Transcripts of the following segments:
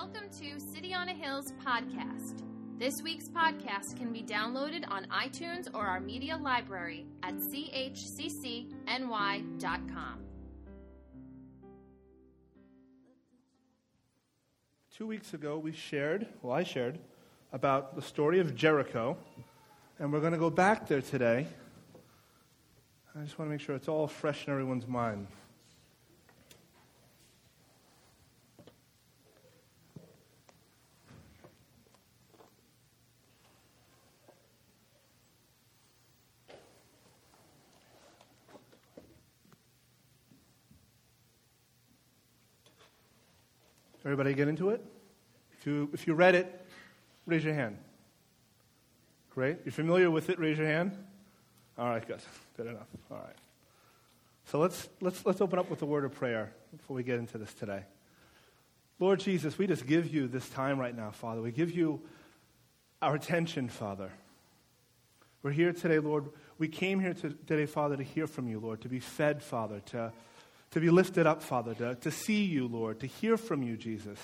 Welcome to City on a Hill's podcast. This week's podcast can be downloaded on iTunes or our media library at chccny.com. Two weeks ago, we shared, well, I shared, about the story of Jericho, and we're going to go back there today. I just want to make sure it's all fresh in everyone's mind. Everybody get into it? If you, if you read it, raise your hand. Great. You're familiar with it? Raise your hand. All right, good. Good enough. All right. So let's, let's, let's open up with a word of prayer before we get into this today. Lord Jesus, we just give you this time right now, Father. We give you our attention, Father. We're here today, Lord. We came here today, Father, to hear from you, Lord, to be fed, Father, to to be lifted up, Father, to, to see you, Lord, to hear from you, Jesus.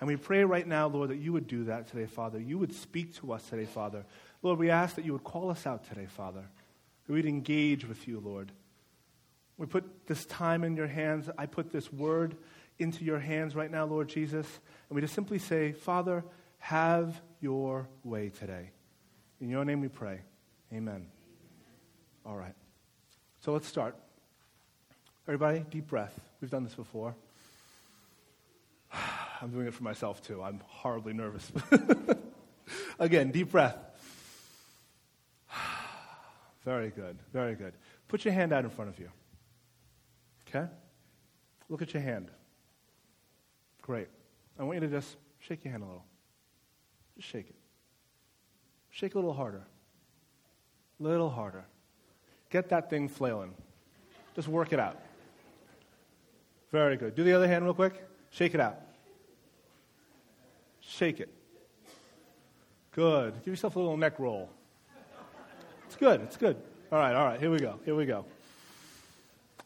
And we pray right now, Lord, that you would do that today, Father. You would speak to us today, Father. Lord, we ask that you would call us out today, Father. That we'd engage with you, Lord. We put this time in your hands. I put this word into your hands right now, Lord Jesus. And we just simply say, Father, have your way today. In your name we pray. Amen. All right. So let's start. Everybody, deep breath. We've done this before. I'm doing it for myself too. I'm horribly nervous. Again, deep breath. Very good, very good. Put your hand out in front of you. Okay? Look at your hand. Great. I want you to just shake your hand a little. Just shake it. Shake a little harder. Little harder. Get that thing flailing. Just work it out. Very good. Do the other hand real quick. Shake it out. Shake it. Good. Give yourself a little neck roll. It's good. It's good. All right, all right. Here we go. Here we go.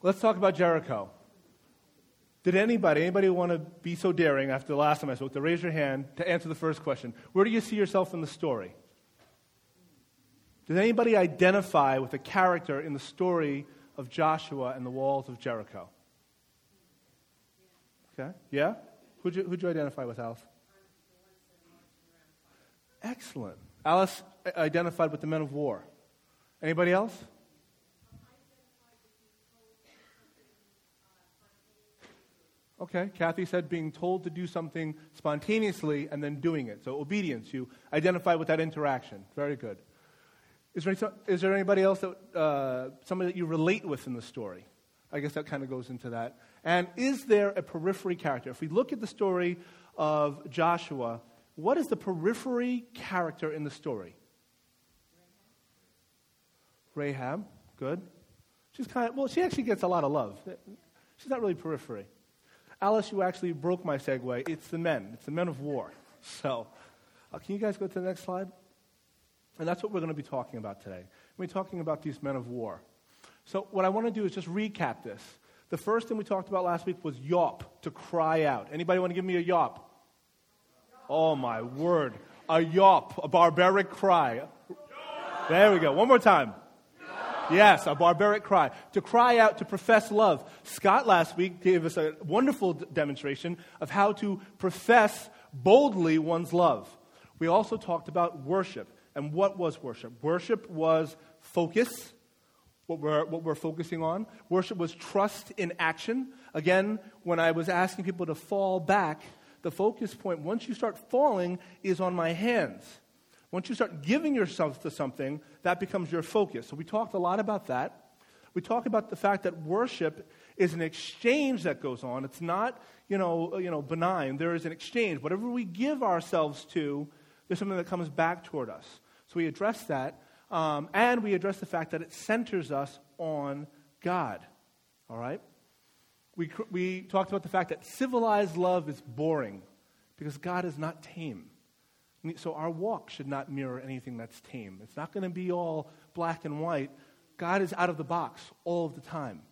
Let's talk about Jericho. Did anybody, anybody want to be so daring after the last time I spoke to raise your hand to answer the first question? Where do you see yourself in the story? Did anybody identify with a character in the story of Joshua and the walls of Jericho? Okay? Yeah? Who'd you, who'd you identify with, Alice? Excellent. Alice identified with the men of war. Anybody else? Okay, Kathy said being told to do something spontaneously and then doing it. So obedience, you identify with that interaction. Very good. Is there, is there anybody else that, uh, somebody that you relate with in the story? I guess that kind of goes into that. And is there a periphery character? If we look at the story of Joshua, what is the periphery character in the story? Rahab. Good. She's kind of, well, she actually gets a lot of love. She's not really periphery. Alice, you actually broke my segue. It's the men, it's the men of war. So, uh, can you guys go to the next slide? And that's what we're going to be talking about today. We're talking about these men of war. So, what I want to do is just recap this. The first thing we talked about last week was yawp, to cry out. Anybody want to give me a yawp? Oh my word. A yawp, a barbaric cry. There we go. One more time. Yes, a barbaric cry. To cry out, to profess love. Scott last week gave us a wonderful demonstration of how to profess boldly one's love. We also talked about worship. And what was worship? Worship was focus, what we're, what we're focusing on. Worship was trust in action. Again, when I was asking people to fall back, the focus point, once you start falling, is on my hands. Once you start giving yourself to something, that becomes your focus. So we talked a lot about that. We talked about the fact that worship is an exchange that goes on. It's not, you know, you know, benign. There is an exchange. Whatever we give ourselves to, there's something that comes back toward us. So we address that. Um, and we address the fact that it centers us on God. All right? We, we talked about the fact that civilized love is boring because God is not tame. So our walk should not mirror anything that's tame. It's not going to be all black and white. God is out of the box all of the time.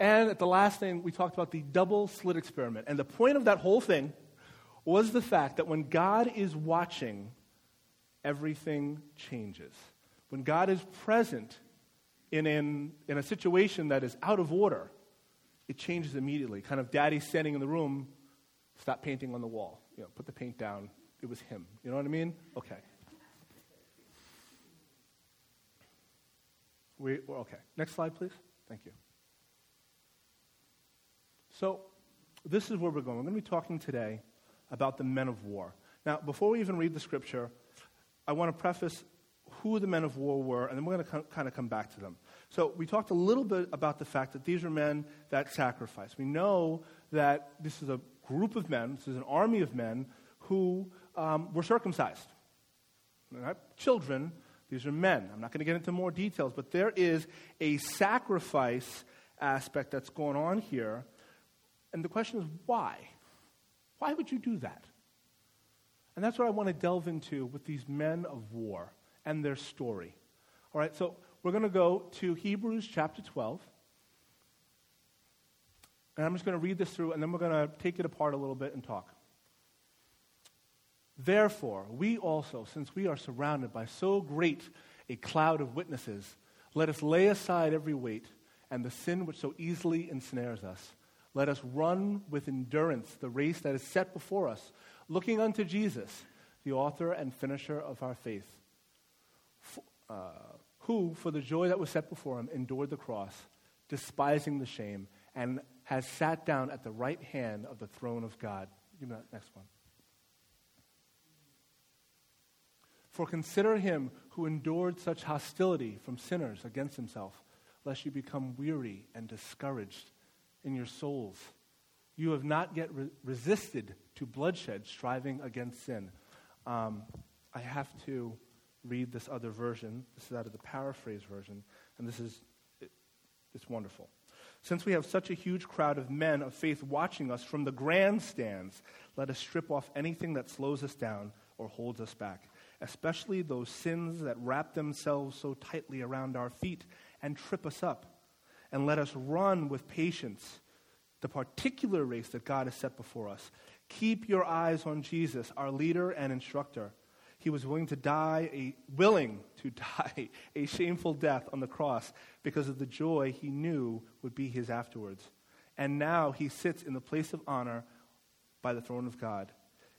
And at the last thing, we talked about the double slit experiment. And the point of that whole thing was the fact that when God is watching, everything changes. When God is present in, in, in a situation that is out of order, it changes immediately. Kind of daddy standing in the room, stop painting on the wall. You know, put the paint down. It was him. You know what I mean? Okay. We, okay. Next slide, please. Thank you. So, this is where we're going. We're going to be talking today about the men of war. Now, before we even read the scripture, I want to preface who the men of war were, and then we're going to kind of come back to them. So, we talked a little bit about the fact that these are men that sacrifice. We know that this is a group of men, this is an army of men who um, were circumcised. They're not children, these are men. I'm not going to get into more details, but there is a sacrifice aspect that's going on here. And the question is, why? Why would you do that? And that's what I want to delve into with these men of war and their story. All right, so we're going to go to Hebrews chapter 12. And I'm just going to read this through, and then we're going to take it apart a little bit and talk. Therefore, we also, since we are surrounded by so great a cloud of witnesses, let us lay aside every weight and the sin which so easily ensnares us. Let us run with endurance the race that is set before us, looking unto Jesus, the author and finisher of our faith, uh, who, for the joy that was set before him, endured the cross, despising the shame, and has sat down at the right hand of the throne of God. Give me that next one. For consider him who endured such hostility from sinners against himself, lest you become weary and discouraged in your souls. You have not yet re- resisted to bloodshed, striving against sin. Um, I have to read this other version. This is out of the paraphrase version, and this is it, it's wonderful. Since we have such a huge crowd of men of faith watching us from the grandstands, let us strip off anything that slows us down or holds us back especially those sins that wrap themselves so tightly around our feet and trip us up. And let us run with patience the particular race that God has set before us. Keep your eyes on Jesus, our leader and instructor. He was willing to die, a, willing to die a shameful death on the cross because of the joy he knew would be his afterwards. And now he sits in the place of honor by the throne of God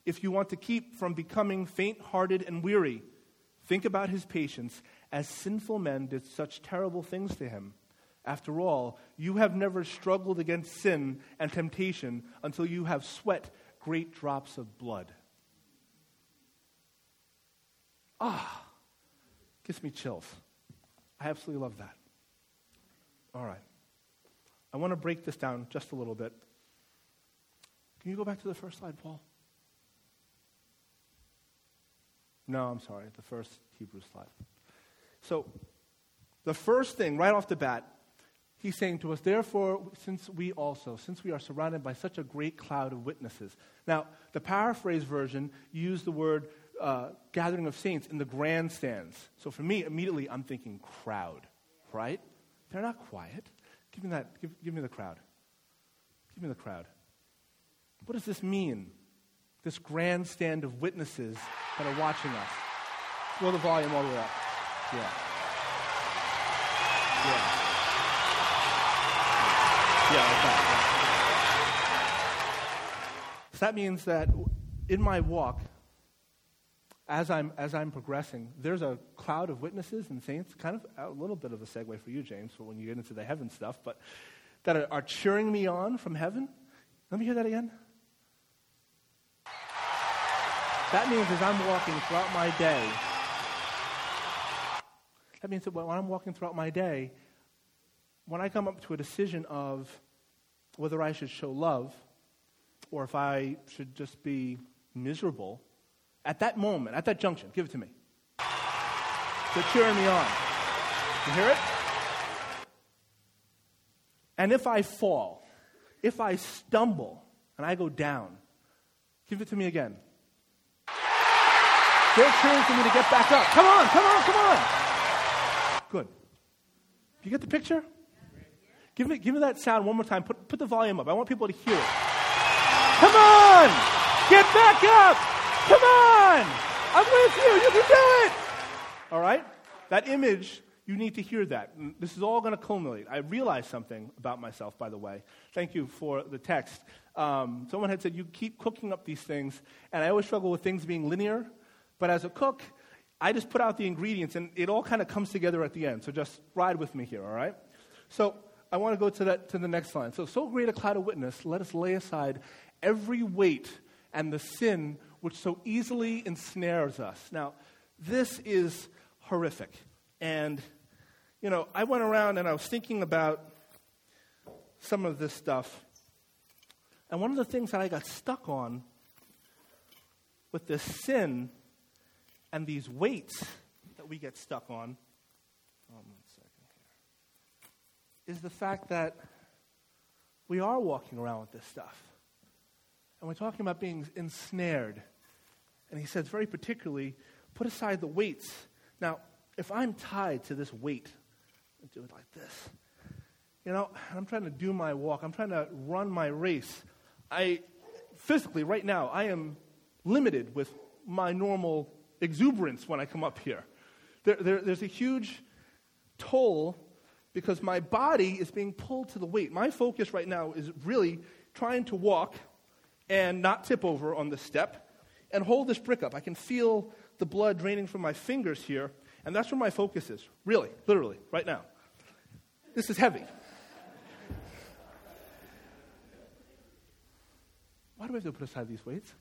if you want to keep from becoming faint hearted and weary. Think about his patience as sinful men did such terrible things to him. After all, you have never struggled against sin and temptation until you have sweat great drops of blood. Ah, gives me chills. I absolutely love that. All right. I want to break this down just a little bit. Can you go back to the first slide, Paul? No, I'm sorry, the first Hebrew slide. So, the first thing, right off the bat, he's saying to us, therefore, since we also, since we are surrounded by such a great cloud of witnesses. Now, the paraphrase version used the word uh, gathering of saints in the grandstands. So for me, immediately I'm thinking crowd, right? They're not quiet. Give me that, give, give me the crowd. Give me the crowd. What does this mean? this grandstand of witnesses that are watching us. Throw the volume all the way up. Yeah. Yeah. Yeah, like that. So that means that in my walk, as I'm, as I'm progressing, there's a cloud of witnesses and saints, kind of a little bit of a segue for you, James, for when you get into the heaven stuff, but that are, are cheering me on from heaven. Let me hear that again. That means as I'm walking throughout my day, that means that when I'm walking throughout my day, when I come up to a decision of whether I should show love or if I should just be miserable, at that moment, at that junction, give it to me. They're cheering me on. You hear it? And if I fall, if I stumble and I go down, give it to me again. They're cheering for me to get back up. Come on, come on, come on. Good. You get the picture? Give me, give me that sound one more time. Put, put the volume up. I want people to hear it. Come on! Get back up! Come on! I'm with you. You can do it. All right? That image, you need to hear that. This is all going to culminate. I realized something about myself, by the way. Thank you for the text. Um, someone had said, You keep cooking up these things, and I always struggle with things being linear. But as a cook, I just put out the ingredients, and it all kind of comes together at the end. So just ride with me here, all right? So I want to go to, that, to the next line. So, so great a cloud of witness, let us lay aside every weight and the sin which so easily ensnares us. Now, this is horrific. And, you know, I went around and I was thinking about some of this stuff. And one of the things that I got stuck on with this sin and these weights that we get stuck on oh, one second here, is the fact that we are walking around with this stuff. And we're talking about being ensnared. And he says, very particularly, put aside the weights. Now, if I'm tied to this weight, I do it like this. You know, I'm trying to do my walk, I'm trying to run my race. I physically, right now, I am limited with my normal exuberance when I come up here. There, there, there's a huge toll because my body is being pulled to the weight. My focus right now is really trying to walk and not tip over on the step and hold this brick up. I can feel the blood draining from my fingers here, and that's where my focus is, really, literally, right now. This is heavy. Why do we have to put aside these weights?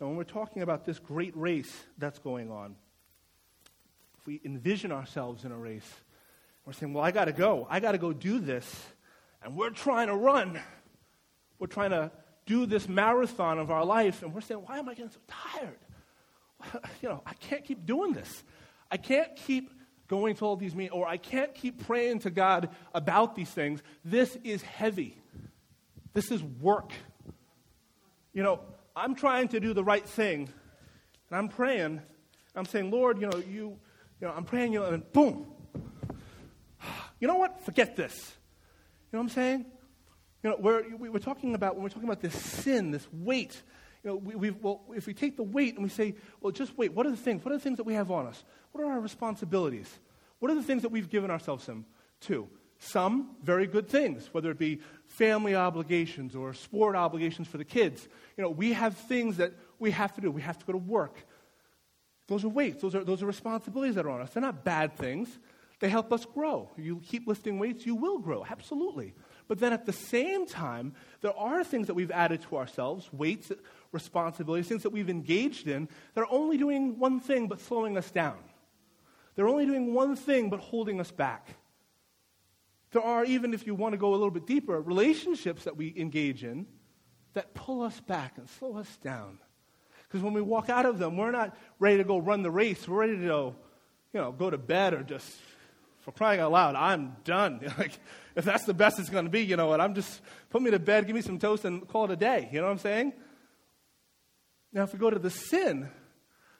Now, when we're talking about this great race that's going on, if we envision ourselves in a race, we're saying, well, I got to go. I got to go do this. And we're trying to run. We're trying to do this marathon of our life, and we're saying, why am I getting so tired? you know, I can't keep doing this. I can't keep going to all these meetings, or I can't keep praying to God about these things. This is heavy. This is work. You know, I'm trying to do the right thing, and I'm praying. I'm saying, Lord, you know, you, you know, I'm praying, you know, and boom. You know what? Forget this. You know what I'm saying? You know, we're, we're talking about, when we're talking about this sin, this weight, you know, we, well, if we take the weight and we say, well, just wait, what are the things? What are the things that we have on us? What are our responsibilities? What are the things that we've given ourselves some to? Some very good things, whether it be family obligations or sport obligations for the kids. You know, we have things that we have to do. We have to go to work. Those are weights. Those are, those are responsibilities that are on us. They're not bad things. They help us grow. You keep lifting weights, you will grow. Absolutely. But then at the same time, there are things that we've added to ourselves, weights, responsibilities, things that we've engaged in that are only doing one thing but slowing us down. They're only doing one thing but holding us back. There are, even if you want to go a little bit deeper, relationships that we engage in that pull us back and slow us down. Because when we walk out of them, we're not ready to go run the race. We're ready to go, you know, go to bed or just, for crying out loud, I'm done. like, if that's the best it's going to be, you know what? I'm just, put me to bed, give me some toast, and call it a day. You know what I'm saying? Now, if we go to the sin,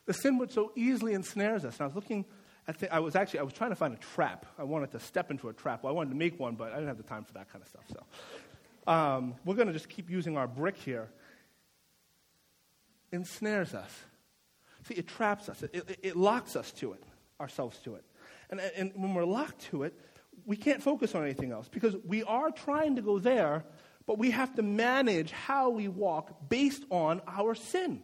the sin which so easily ensnares us. And I was looking at, the, I was actually, I was trying to find a trap. I wanted to step into a trap. Well, I wanted to make one, but I didn't have the time for that kind of stuff. So um, we're going to just keep using our brick here. Ensnares us. See, it traps us. It, it, it locks us to it, ourselves to it. And, and when we're locked to it, we can't focus on anything else because we are trying to go there, but we have to manage how we walk based on our sin.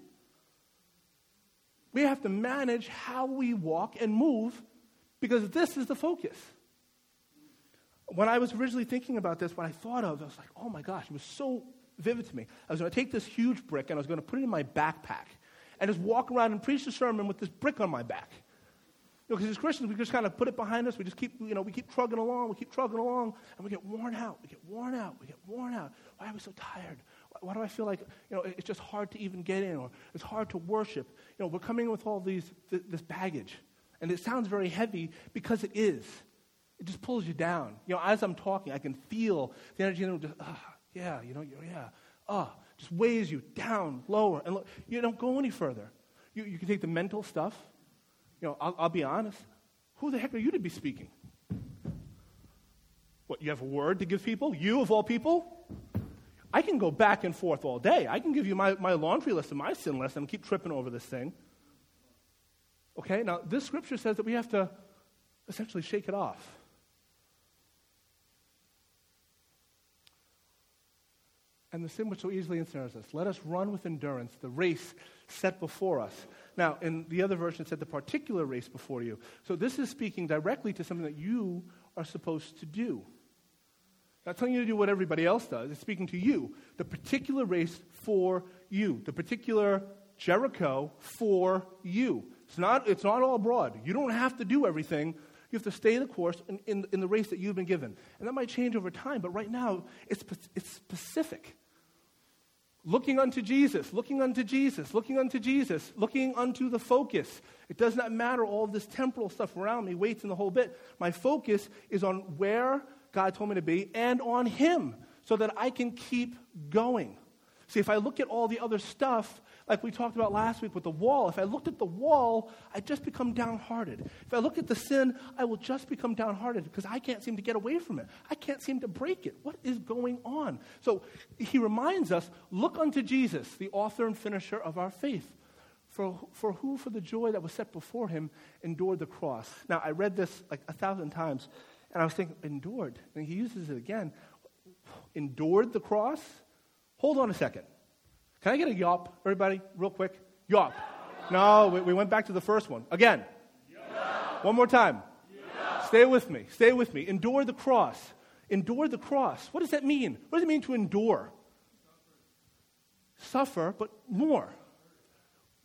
We have to manage how we walk and move because this is the focus. When I was originally thinking about this, what I thought of, I was like, oh my gosh, it was so vivid to me. I was going to take this huge brick and I was going to put it in my backpack and just walk around and preach the sermon with this brick on my back. Because as Christians, we just kind of put it behind us. We just keep, you know, we keep trugging along. We keep trugging along, and we get worn out. We get worn out. We get worn out. Why are we so tired? Why, why do I feel like, you know, it's just hard to even get in, or it's hard to worship? You know, we're coming with all these th- this baggage, and it sounds very heavy because it is. It just pulls you down. You know, as I'm talking, I can feel the energy in the room. Just, ah, yeah, you know, yeah, ah, just weighs you down, lower, and look, you don't go any further. You, you can take the mental stuff you know, I'll, I'll be honest. Who the heck are you to be speaking? What, you have a word to give people? You, of all people? I can go back and forth all day. I can give you my, my laundry list and my sin list and keep tripping over this thing. Okay, now this scripture says that we have to essentially shake it off. And the sin which so easily ensnares us. Let us run with endurance the race set before us. Now, in the other version, it said the particular race before you. So this is speaking directly to something that you are supposed to do. Not telling you to do what everybody else does. It's speaking to you. The particular race for you. The particular Jericho for you. It's not, it's not all broad. You don't have to do everything. You have to stay the course in, in, in the race that you've been given. And that might change over time, but right now, it's, it's specific. Looking unto Jesus, looking unto Jesus, looking unto Jesus, looking unto the focus. It does not matter all this temporal stuff around me, weights and the whole bit. My focus is on where God told me to be and on Him so that I can keep going. See, if I look at all the other stuff, like we talked about last week with the wall, if I looked at the wall, I just become downhearted. If I look at the sin, I will just become downhearted because I can't seem to get away from it. I can't seem to break it. What is going on? So he reminds us look unto Jesus, the author and finisher of our faith. For, for who, for the joy that was set before him, endured the cross. Now, I read this like a thousand times, and I was thinking, endured. And he uses it again. Endured the cross? Hold on a second. Can I get a yawp, everybody, real quick? Yawp. No, we, we went back to the first one. Again. One more time. Stay with me. Stay with me. Endure the cross. Endure the cross. What does that mean? What does it mean to endure? Suffer, but more.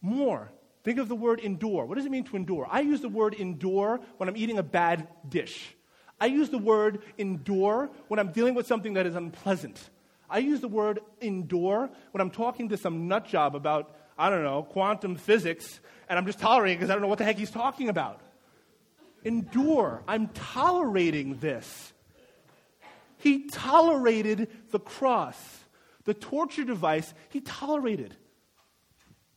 More. Think of the word endure. What does it mean to endure? I use the word endure when I'm eating a bad dish. I use the word endure when I'm dealing with something that is unpleasant. I use the word endure when I'm talking to some nut job about, I don't know, quantum physics, and I'm just tolerating because I don't know what the heck he's talking about. Endure. I'm tolerating this. He tolerated the cross, the torture device, he tolerated.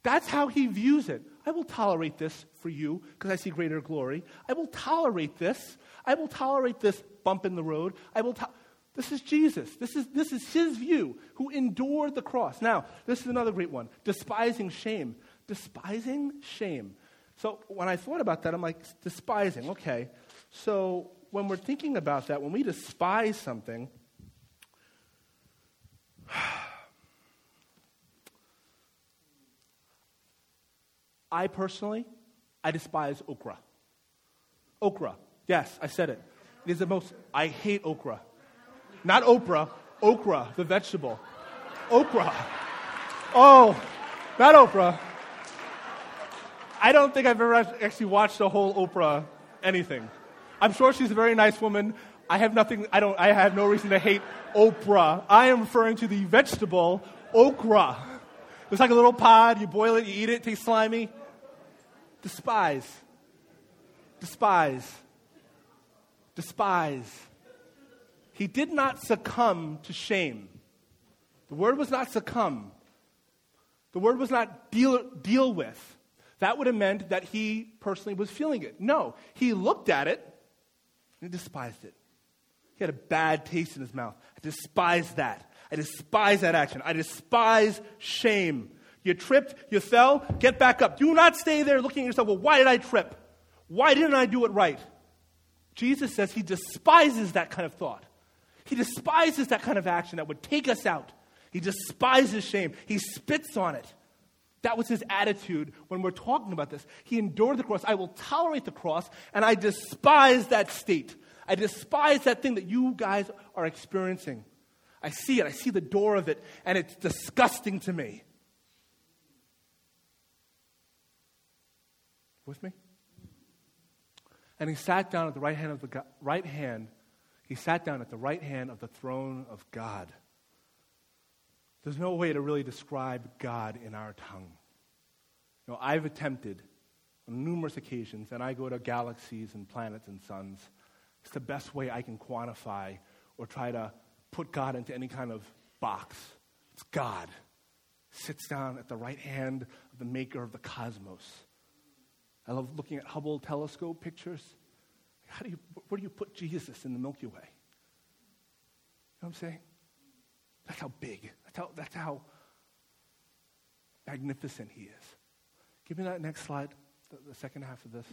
That's how he views it. I will tolerate this for you because I see greater glory. I will tolerate this. I will tolerate this bump in the road. I will to- this is Jesus. This is, this is his view, who endured the cross. Now, this is another great one despising shame. Despising shame. So, when I thought about that, I'm like, despising, okay. So, when we're thinking about that, when we despise something, I personally, I despise okra. Okra. Yes, I said it. It is the most, I hate okra. Not Oprah, okra, the vegetable. Okra. Oh, not Oprah. I don't think I've ever actually watched a whole Oprah anything. I'm sure she's a very nice woman. I have nothing, I don't, I have no reason to hate Oprah. I am referring to the vegetable okra. It's like a little pod, you boil it, you eat it, it tastes slimy. Despise. Despise. Despise. He did not succumb to shame. The word was not succumb. The word was not deal, deal with. That would have meant that he personally was feeling it. No, he looked at it and he despised it. He had a bad taste in his mouth. I despise that. I despise that action. I despise shame. You tripped, you fell, get back up. Do not stay there looking at yourself, well, why did I trip? Why didn't I do it right? Jesus says he despises that kind of thought. He despises that kind of action that would take us out. He despises shame. He spits on it. That was his attitude when we're talking about this. He endured the cross. I will tolerate the cross, and I despise that state. I despise that thing that you guys are experiencing. I see it. I see the door of it, and it's disgusting to me. With me? And he sat down at the right hand of the God, right hand he sat down at the right hand of the throne of God. There's no way to really describe God in our tongue. You know, I've attempted on numerous occasions, and I go to galaxies and planets and suns. It's the best way I can quantify or try to put God into any kind of box. It's God. Sits down at the right hand of the maker of the cosmos. I love looking at Hubble telescope pictures. How do you, where do you put Jesus in the Milky Way? You know what I'm saying? That's how big, that's how, that's how magnificent he is. Give me that next slide, the, the second half of this.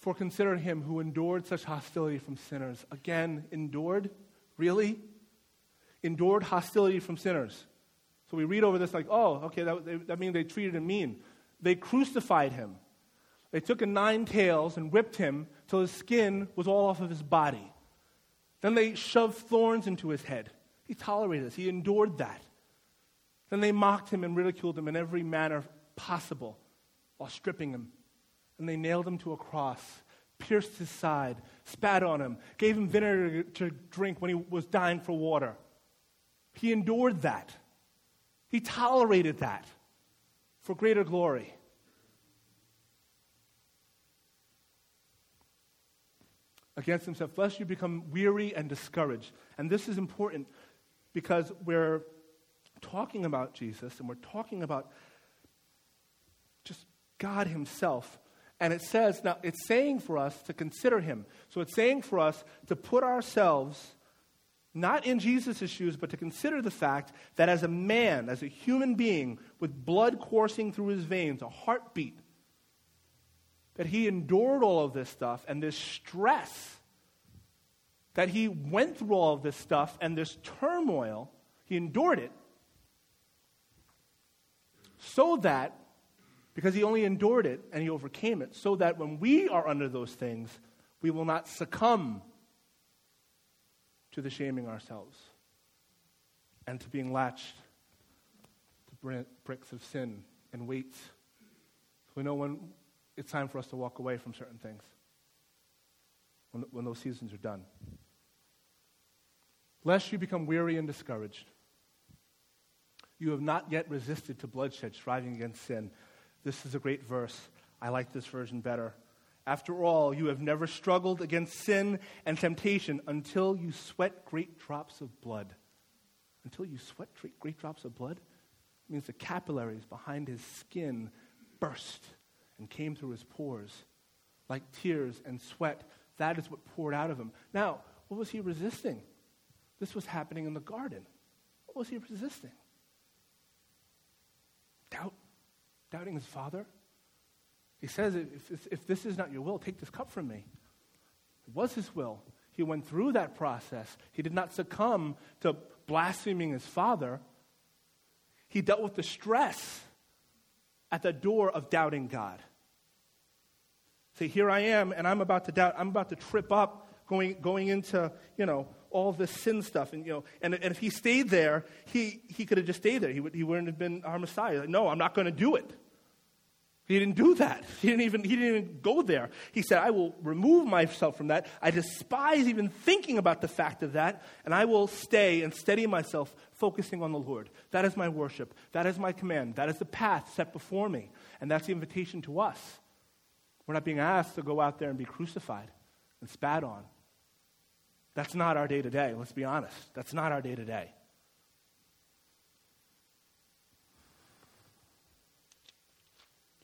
For consider him who endured such hostility from sinners. Again, endured? Really? Endured hostility from sinners. So we read over this like, oh, okay, that, that means they treated him mean. They crucified him. They took a nine tails and whipped him till his skin was all off of his body. Then they shoved thorns into his head. He tolerated this, he endured that. Then they mocked him and ridiculed him in every manner possible while stripping him. And they nailed him to a cross, pierced his side, spat on him, gave him vinegar to drink when he was dying for water. He endured that. He tolerated that for greater glory. Against himself, lest you become weary and discouraged. And this is important because we're talking about Jesus and we're talking about just God Himself. And it says, now it's saying for us to consider Him. So it's saying for us to put ourselves not in Jesus' shoes, but to consider the fact that as a man, as a human being, with blood coursing through his veins, a heartbeat, that he endured all of this stuff and this stress, that he went through all of this stuff and this turmoil, he endured it, so that, because he only endured it and he overcame it, so that when we are under those things, we will not succumb to the shaming ourselves and to being latched to bricks of sin and weights. We know when it's time for us to walk away from certain things, when, when those seasons are done. Lest you become weary and discouraged. You have not yet resisted to bloodshed, striving against sin. This is a great verse. I like this version better. After all, you have never struggled against sin and temptation until you sweat great drops of blood. Until you sweat great drops of blood it means the capillaries behind his skin burst and came through his pores like tears and sweat. That is what poured out of him. Now, what was he resisting? This was happening in the garden. What was he resisting? Doubt? Doubting his father? He says, if, if this is not your will, take this cup from me. It was his will. He went through that process. He did not succumb to blaspheming his father. He dealt with the stress at the door of doubting God. Say, here I am, and I'm about to doubt. I'm about to trip up going, going into, you know, all this sin stuff. And, you know, and, and if he stayed there, he, he could have just stayed there. He, would, he wouldn't have been our Messiah. Like, no, I'm not going to do it. He didn't do that. He didn't, even, he didn't even go there. He said, I will remove myself from that. I despise even thinking about the fact of that, and I will stay and steady myself focusing on the Lord. That is my worship. That is my command. That is the path set before me. And that's the invitation to us. We're not being asked to go out there and be crucified and spat on. That's not our day to day, let's be honest. That's not our day to day.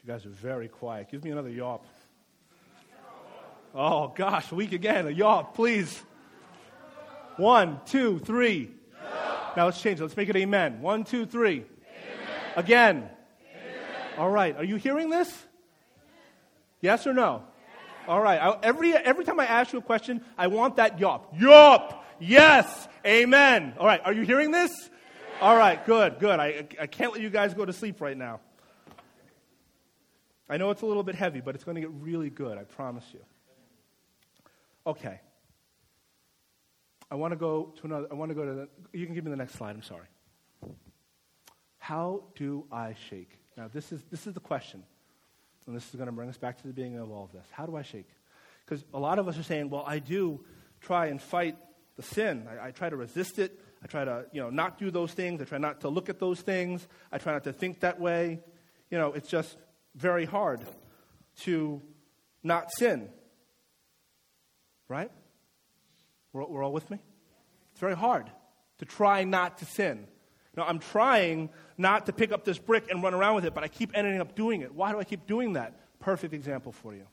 You guys are very quiet. Give me another yawp. Oh, gosh, weak again. A yawp, please. One, two, three. Now let's change it. Let's make it amen. One, two, three. Amen. Again. Amen. All right. Are you hearing this? Yes or no? Yes. All right. I, every, every time I ask you a question, I want that yawp. Yawp! Yes! Amen. All right. Are you hearing this? Yes. All right. Good, good. I, I can't let you guys go to sleep right now. I know it's a little bit heavy, but it's going to get really good, I promise you. Okay. I want to go to another, I want to go to the, you can give me the next slide, I'm sorry. How do I shake? Now, this is, this is the question. And this is going to bring us back to the beginning of all of this. How do I shake? Because a lot of us are saying, well, I do try and fight the sin. I, I, try to resist it. I try to, you know, not do those things. I try not to look at those things. I try not to think that way. You know, it's just very hard to not sin. Right? We're, we're all with me? It's very hard to try not to sin. Now, I'm trying not to pick up this brick and run around with it, but I keep ending up doing it. Why do I keep doing that? Perfect example for you.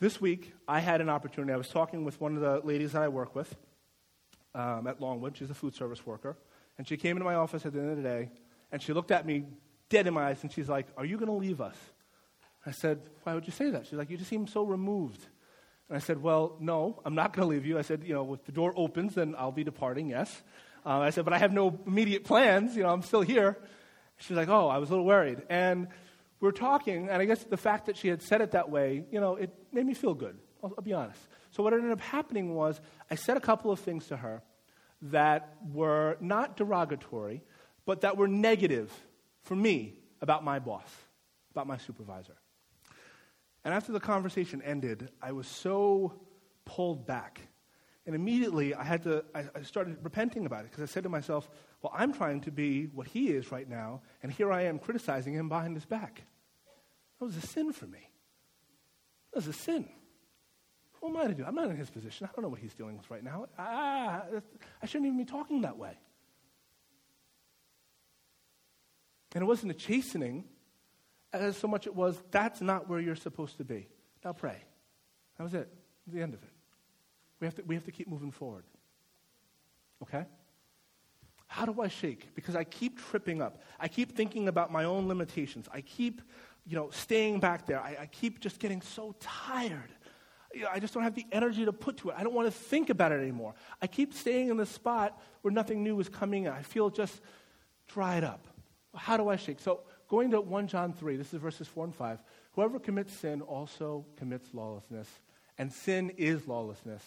This week, I had an opportunity. I was talking with one of the ladies that I work with. um, at Longwood. She's a food service worker. And she came into my office at the end of the day, and she looked at me dead in my eyes, and she's like, Are you going to leave us? I said, Why would you say that? She's like, You just seem so removed. And I said, Well, no, I'm not going to leave you. I said, You know, if the door opens, then I'll be departing, yes. Uh, I said, But I have no immediate plans. You know, I'm still here. She's like, Oh, I was a little worried. And we are talking, and I guess the fact that she had said it that way, you know, it made me feel good. I'll, I'll be honest. So what ended up happening was I said a couple of things to her that were not derogatory, but that were negative for me about my boss, about my supervisor. And after the conversation ended, I was so pulled back. And immediately I had to, I, I started repenting about it because I said to myself, well, I'm trying to be what he is right now, and here I am criticizing him behind his back. That was a sin for me. That was a sin. Who am I to do? I'm not in his position. I don't know what he's dealing with right now. Ah, I shouldn't even be talking that way. And it wasn't a chastening as so much it was, that's not where you're supposed to be. Now pray. That was it. The end of it. We have to, we have to keep moving forward. Okay? How do I shake? Because I keep tripping up. I keep thinking about my own limitations. I keep, you know, staying back there. I, I keep just getting so tired you know, I just don't have the energy to put to it. I don't want to think about it anymore. I keep staying in the spot where nothing new is coming in. I feel just dried up. How do I shake? So, going to 1 John 3, this is verses 4 and 5. Whoever commits sin also commits lawlessness, and sin is lawlessness.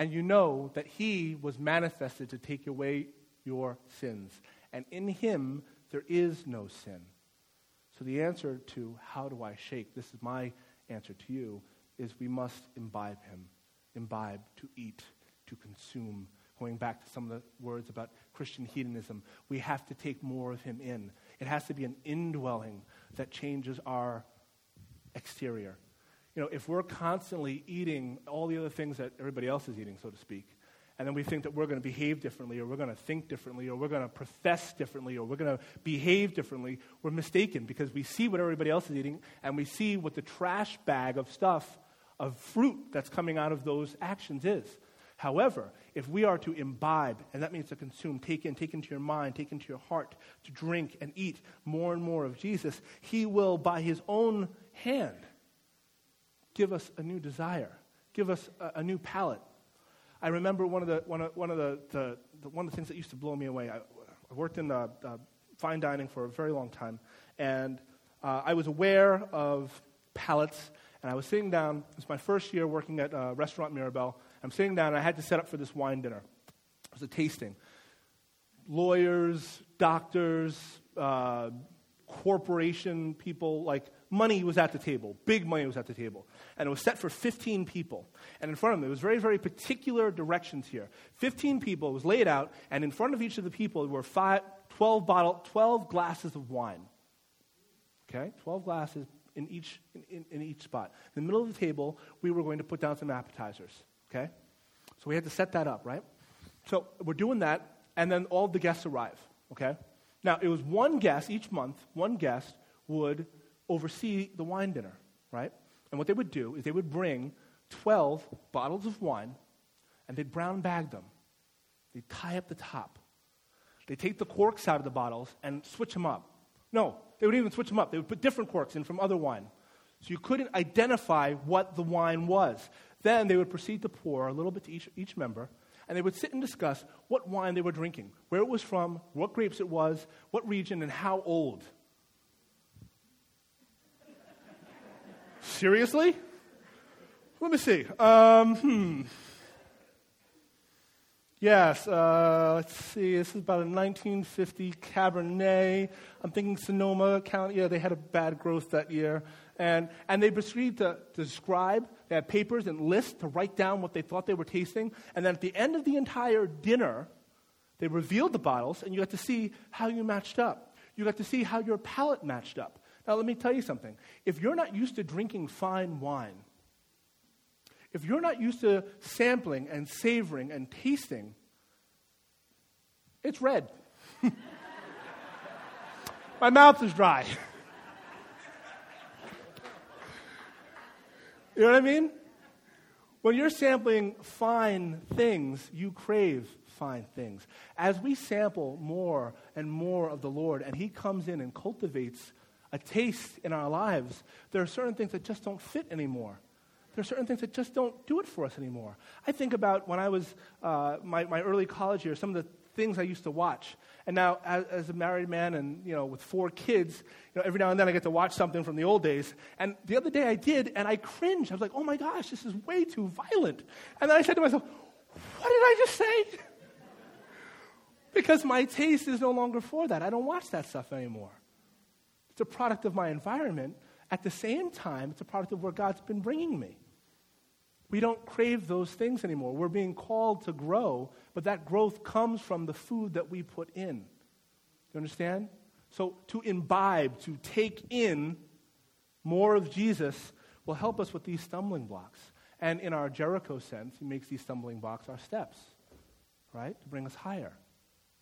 And you know that he was manifested to take away your sins, and in him there is no sin. So, the answer to how do I shake, this is my answer to you is we must imbibe him, imbibe, to eat, to consume. Going back to some of the words about Christian hedonism, we have to take more of him in. It has to be an indwelling that changes our exterior. You know, if we're constantly eating all the other things that everybody else is eating, so to speak, and then we think that we're going to behave differently, or we're going to think differently, or we're going to profess differently, or we're going to behave differently, we're mistaken because we see what everybody else is eating, and we see what the trash bag of stuff of fruit that's coming out of those actions is. However, if we are to imbibe, and that means to consume, take in, take into your mind, take into your heart, to drink and eat more and more of Jesus, He will, by His own hand, give us a new desire, give us a, a new palate. I remember one of the, one of, one of the, the, the, one of the things that used to blow me away. I, I worked in uh, uh, fine dining for a very long time, and uh, I was aware of palates and I was sitting down, it was my first year working at uh, Restaurant Mirabelle. I'm sitting down, I had to set up for this wine dinner. It was a tasting. Lawyers, doctors, corporation people, like money was at the table. Big money was at the table. And it was set for 15 people. And in front of them, there was very, very particular directions here. 15 people, it was laid out, and in front of each of the people were five, 12, bottle, 12 glasses of wine. Okay? 12 glasses, in each, in, in each spot. In the middle of the table, we were going to put down some appetizers, okay? So we had to set that up, right? So we're doing that, and then all the guests arrive, okay? Now, it was one guest each month, one guest would oversee the wine dinner, right? And what they would do is they would bring 12 bottles of wine and they'd brown bag them. They'd tie up the top. They'd take the corks out of the bottles and switch them up. No, they would even switch them up. They would put different corks in from other wine. So you couldn't identify what the wine was. Then they would proceed to pour a little bit to each, each member, and they would sit and discuss what wine they were drinking, where it was from, what grapes it was, what region, and how old. Seriously? Let me see. Um, hmm. Yes, uh, let's see. This is about a 1950 Cabernet. I'm thinking Sonoma County. Yeah, they had a bad growth that year. And, and they proceeded to, to describe, they had papers and lists to write down what they thought they were tasting. And then at the end of the entire dinner, they revealed the bottles, and you got to see how you matched up. You got to see how your palate matched up. Now, let me tell you something. If you're not used to drinking fine wine, if you're not used to sampling and savoring and tasting, it's red. My mouth is dry. you know what I mean? When you're sampling fine things, you crave fine things. As we sample more and more of the Lord, and He comes in and cultivates a taste in our lives, there are certain things that just don't fit anymore. There are certain things that just don't do it for us anymore. I think about when I was uh, my, my early college years, some of the things I used to watch. And now, as, as, a married man and you know with four kids, you know every now and then I get to watch something from the old days. And the other day I did, and I cringed. I was like, "Oh my gosh, this is way too violent." And then I said to myself, "What did I just say?" because my taste is no longer for that. I don't watch that stuff anymore. It's a product of my environment. At the same time, it's a product of where God's been bringing me. We don't crave those things anymore. We're being called to grow, but that growth comes from the food that we put in. You understand? So to imbibe, to take in more of Jesus will help us with these stumbling blocks. And in our Jericho sense, he makes these stumbling blocks our steps, right? To bring us higher.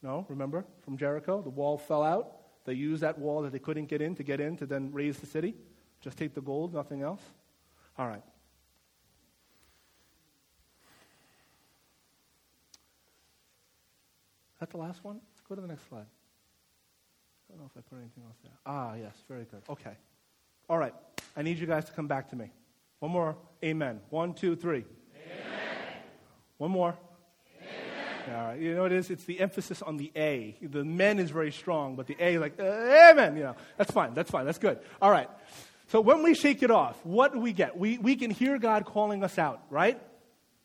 No? Remember from Jericho? The wall fell out. They used that wall that they couldn't get in to get in to then raze the city. Just take the gold, nothing else. All right. That the last one? Go to the next slide. I don't know if I put anything else there. Ah, yes, very good. Okay. All right. I need you guys to come back to me. One more. Amen. One, two, three. Amen. One more. Amen. All right. You know what it is? It's the emphasis on the A. The men is very strong, but the A, like, uh, amen. You know, that's fine. That's fine. That's good. All right. So when we shake it off, what do we get? We, we can hear God calling us out, right?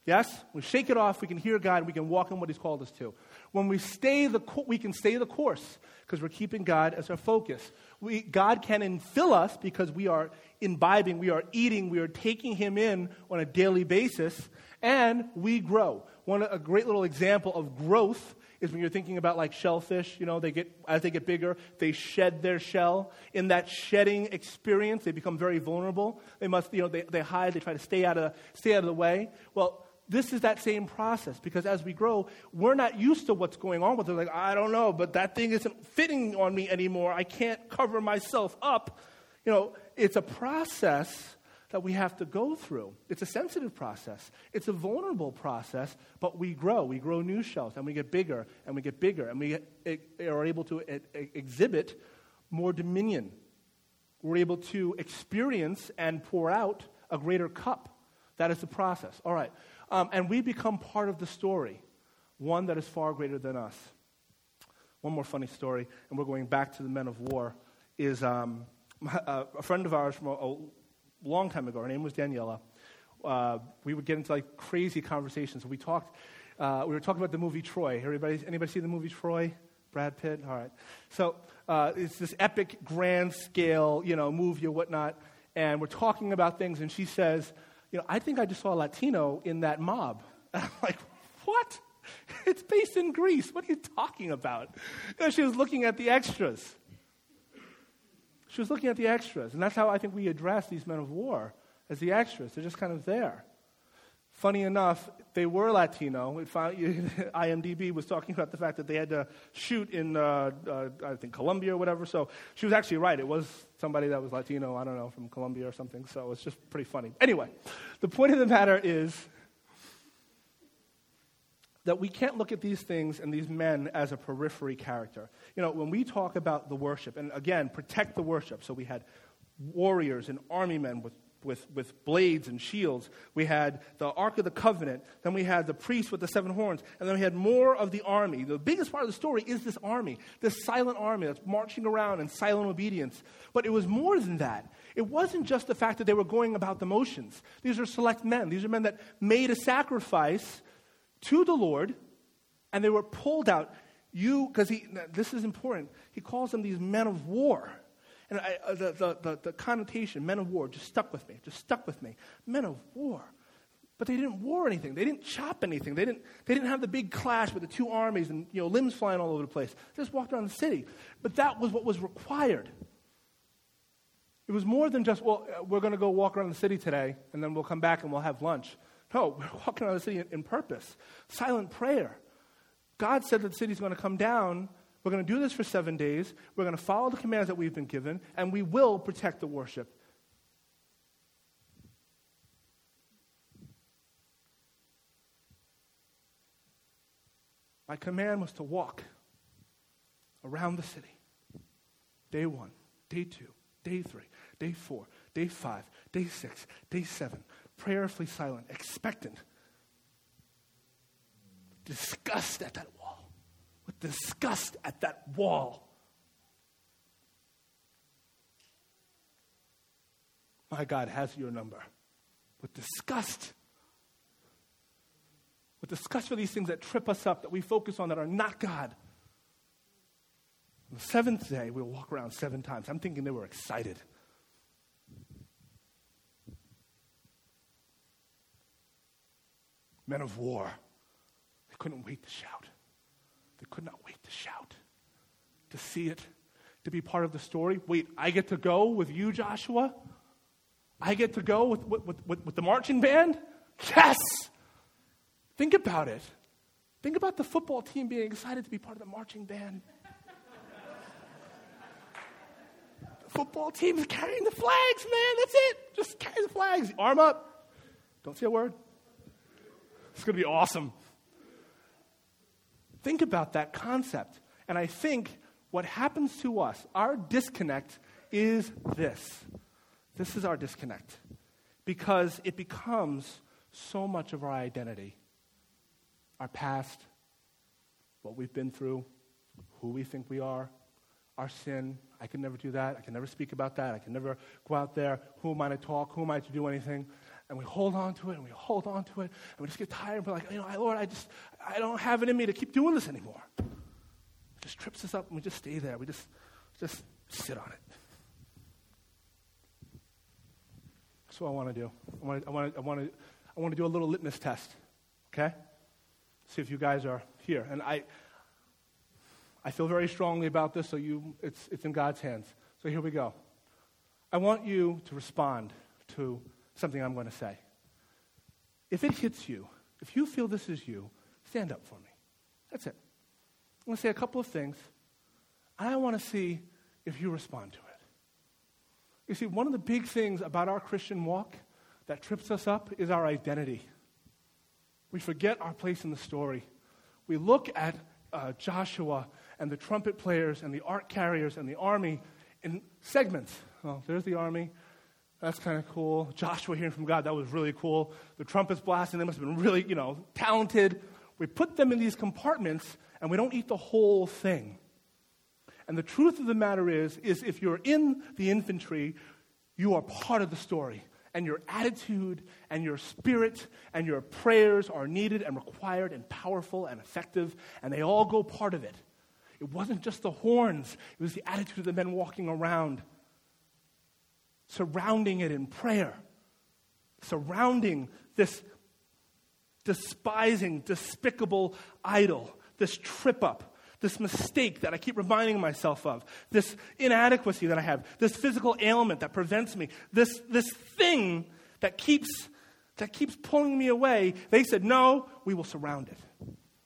Yes? We shake it off, we can hear God, we can walk in what He's called us to. When we stay the, we can stay the course because we're keeping God as our focus. We, God can infill us because we are imbibing, we are eating, we are taking Him in on a daily basis, and we grow. One, a great little example of growth is when you're thinking about like shellfish, you know, they get, as they get bigger, they shed their shell. In that shedding experience, they become very vulnerable. They must, you know, they, they hide, they try to stay out of, stay out of the way. Well, this is that same process because as we grow, we're not used to what's going on with it. Like, I don't know, but that thing isn't fitting on me anymore. I can't cover myself up. You know, it's a process that we have to go through. It's a sensitive process, it's a vulnerable process, but we grow. We grow new shells and we get bigger and we get bigger and we are able to exhibit more dominion. We're able to experience and pour out a greater cup. That is the process. All right. Um, and we become part of the story, one that is far greater than us. One more funny story, and we're going back to the men of war, is um, a, a, friend of ours from a, a, long time ago. Her name was Daniela. Uh, we would get into like crazy conversations. We talked. Uh, we were talking about the movie Troy. Everybody, anybody see the movie Troy? Brad Pitt. All right. So uh, it's this epic, grand scale, you know, movie or whatnot. And we're talking about things, and she says, you know, I think I just saw a Latino in that mob. I'm like, what? It's based in Greece. What are you talking about? She was looking at the extras. She was looking at the extras. And that's how I think we address these men of war as the extras. They're just kind of there. Funny enough, they were Latino. Found, IMDb was talking about the fact that they had to shoot in, uh, uh, I think, Colombia or whatever. So she was actually right. It was somebody that was Latino, I don't know, from Colombia or something. So it's just pretty funny. Anyway, the point of the matter is that we can't look at these things and these men as a periphery character. You know, when we talk about the worship, and again, protect the worship. So we had warriors and army men with with, with blades and shields. We had the Ark of the Covenant. Then we had the priest with the seven horns. And then we had more of the army. The biggest part of the story is this army, this silent army that's marching around in silent obedience. But it was more than that. It wasn't just the fact that they were going about the motions. These are select men. These are men that made a sacrifice to the Lord, and they were pulled out. You, because he, this is important, he calls them these men of war. And I, uh, the, the, the, the connotation, men of war, just stuck with me, just stuck with me. Men of war. But they didn't war anything. They didn't chop anything. They didn't, they didn't have the big clash with the two armies and you know, limbs flying all over the place. They just walked around the city. But that was what was required. It was more than just, well, uh, we're going to go walk around the city today, and then we'll come back and we'll have lunch. No, we're walking around the city in, in purpose. Silent prayer. God said that the city's going to come down we're going to do this for seven days. We're going to follow the commands that we've been given, and we will protect the worship. My command was to walk around the city. Day one, day two, day three, day four, day five, day six, day seven, prayerfully silent, expectant, disgust at that with disgust at that wall. My God has your number. With disgust. With disgust for these things that trip us up, that we focus on, that are not God. On the seventh day, we'll walk around seven times. I'm thinking they were excited. Men of war. They couldn't wait to shout. Could not wait to shout, to see it, to be part of the story. Wait, I get to go with you, Joshua? I get to go with, with, with, with the marching band? Yes! Think about it. Think about the football team being excited to be part of the marching band. the football team is carrying the flags, man. That's it. Just carry the flags. Arm up. Don't say a word. It's going to be awesome. Think about that concept. And I think what happens to us, our disconnect, is this. This is our disconnect. Because it becomes so much of our identity our past, what we've been through, who we think we are, our sin. I can never do that. I can never speak about that. I can never go out there. Who am I to talk? Who am I to do anything? And we hold on to it and we hold on to it and we just get tired and we're like, you know, Lord, I just, I don't have it in me to keep doing this anymore. It just trips us up and we just stay there. We just, just sit on it. That's what I want to do. I want to, I want to, I want to, I want to do a little litmus test, okay? See if you guys are here. And I, I feel very strongly about this, so you, it's, it's in God's hands. So here we go. I want you to respond to something I'm going to say. If it hits you, if you feel this is you, stand up for me. That's it. I'm going to say a couple of things, and I want to see if you respond to it. You see, one of the big things about our Christian walk that trips us up is our identity. We forget our place in the story. We look at uh, Joshua and the trumpet players and the ark carriers and the army in segments. Well, there's the army. That's kind of cool. Joshua hearing from God, that was really cool. The trumpets blasting, they must have been really, you know, talented. We put them in these compartments and we don't eat the whole thing. And the truth of the matter is, is if you're in the infantry, you are part of the story and your attitude and your spirit and your prayers are needed and required and powerful and effective, and they all go part of it. It wasn't just the horns, it was the attitude of the men walking around, surrounding it in prayer, surrounding this despising, despicable idol, this trip up this mistake that I keep reminding myself of, this inadequacy that I have, this physical ailment that prevents me, this, this thing that keeps, that keeps pulling me away, they said, No, we will surround it.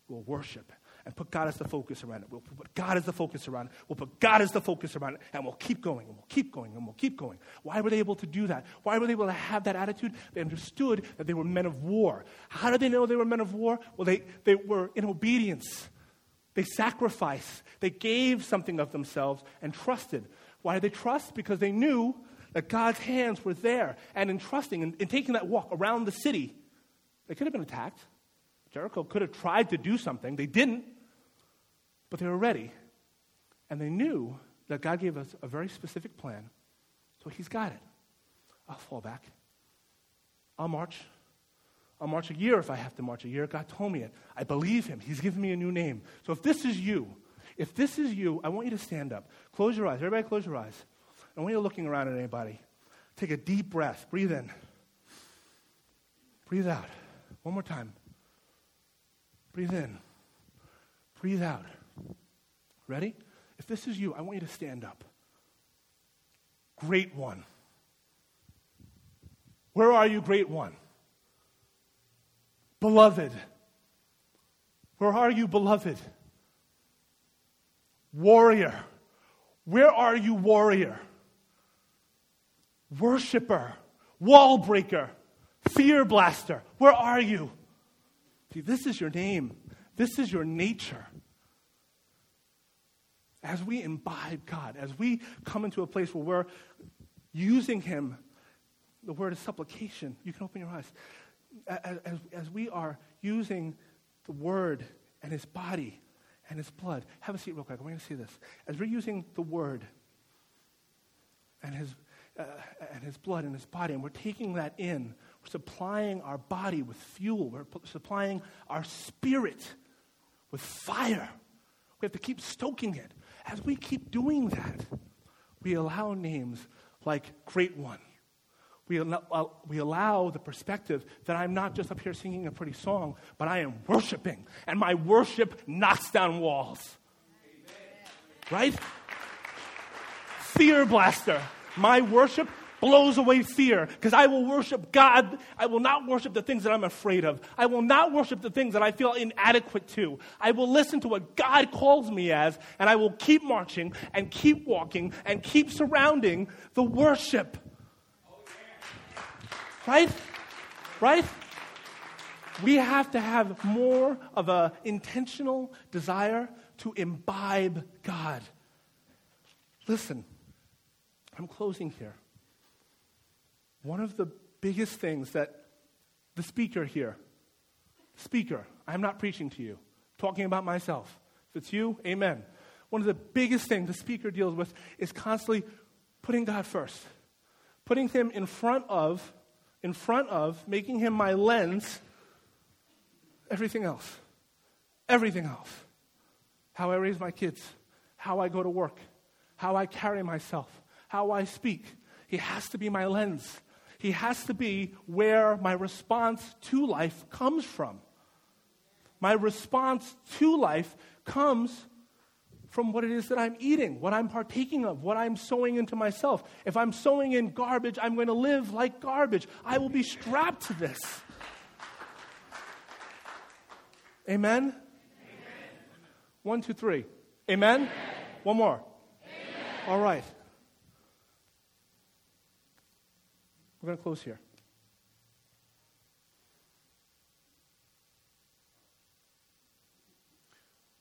We'll worship and put God as the focus around it. We'll put God as the focus around it. We'll put God as the focus around it, and we'll keep going, and we'll keep going, and we'll keep going. Why were they able to do that? Why were they able to have that attitude? They understood that they were men of war. How did they know they were men of war? Well, they, they were in obedience. They sacrificed. They gave something of themselves and trusted. Why did they trust? Because they knew that God's hands were there. And in trusting and in taking that walk around the city, they could have been attacked. Jericho could have tried to do something. They didn't. But they were ready. And they knew that God gave us a very specific plan. So He's got it. I'll fall back. I'll march. I'll march a year if I have to march a year. God told me it. I believe him. He's given me a new name. So if this is you, if this is you, I want you to stand up. Close your eyes. Everybody close your eyes. And when you're looking around at anybody, take a deep breath. Breathe in. Breathe out. One more time. Breathe in. Breathe out. Ready? If this is you, I want you to stand up. Great one. Where are you, great one? Beloved. Where are you, beloved? Warrior. Where are you, warrior? Worshipper. Wall breaker. Fear blaster. Where are you? See, this is your name. This is your nature. As we imbibe God, as we come into a place where we're using Him, the word is supplication. You can open your eyes. As, as, as we are using the Word and His body and His blood, have a seat real quick. I want you to see this. As we're using the Word and His, uh, and His blood and His body, and we're taking that in, we're supplying our body with fuel, we're supplying our spirit with fire. We have to keep stoking it. As we keep doing that, we allow names like Great One. We allow, uh, we allow the perspective that I'm not just up here singing a pretty song, but I am worshiping. And my worship knocks down walls. Right? Fear blaster. My worship blows away fear because I will worship God. I will not worship the things that I'm afraid of. I will not worship the things that I feel inadequate to. I will listen to what God calls me as, and I will keep marching and keep walking and keep surrounding the worship. Right? Right? We have to have more of an intentional desire to imbibe God. Listen, I'm closing here. One of the biggest things that the speaker here, speaker, I'm not preaching to you, talking about myself. If it's you, amen. One of the biggest things the speaker deals with is constantly putting God first, putting Him in front of, in front of, making Him my lens, everything else. Everything else. How I raise my kids, how I go to work, how I carry myself, how I speak. He has to be my lens. He has to be where my response to life comes from. My response to life comes from what it is that I'm eating, what I'm partaking of, what I'm sowing into myself. If I'm sowing in garbage, I'm going to live like garbage. I will be strapped to this. Amen? Amen. One, two, three. Amen? Amen. One more. Amen. All right. We're going to close here.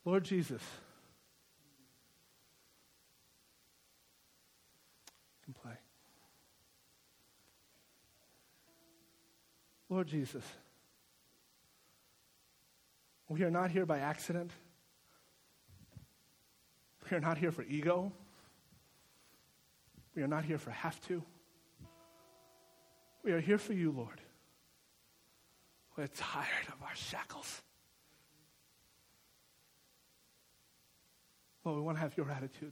Lord Jesus, can play. Lord Jesus, we are not here by accident. We are not here for ego. We are not here for have to. We are here for you, Lord. We're tired of our shackles. Lord, we want to have your attitude.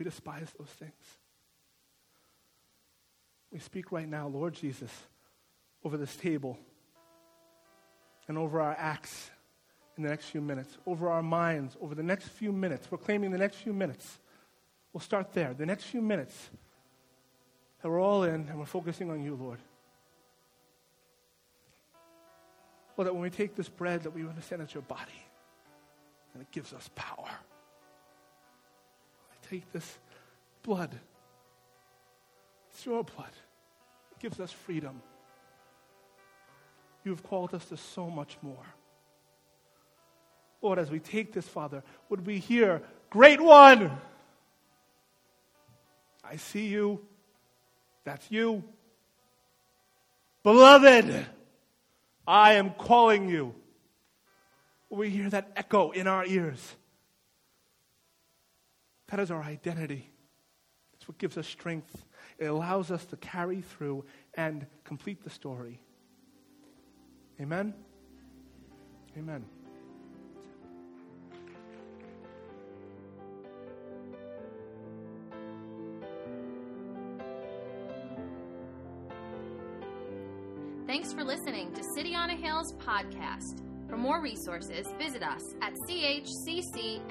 We despise those things. We speak right now, Lord Jesus, over this table and over our acts in the next few minutes, over our minds, over the next few minutes. We're claiming the next few minutes. We'll start there. The next few minutes that we're all in and we're focusing on you, Lord. Lord, that when we take this bread, that we understand it's your body and it gives us power. I take this blood, it's your blood, it gives us freedom. You have called us to so much more. Lord, as we take this, Father, would we hear, Great One! I see you. That's you. Beloved, I am calling you. We hear that echo in our ears. That is our identity. It's what gives us strength. It allows us to carry through and complete the story. Amen? Amen. Podcast. For more resources, visit us at chccny.com.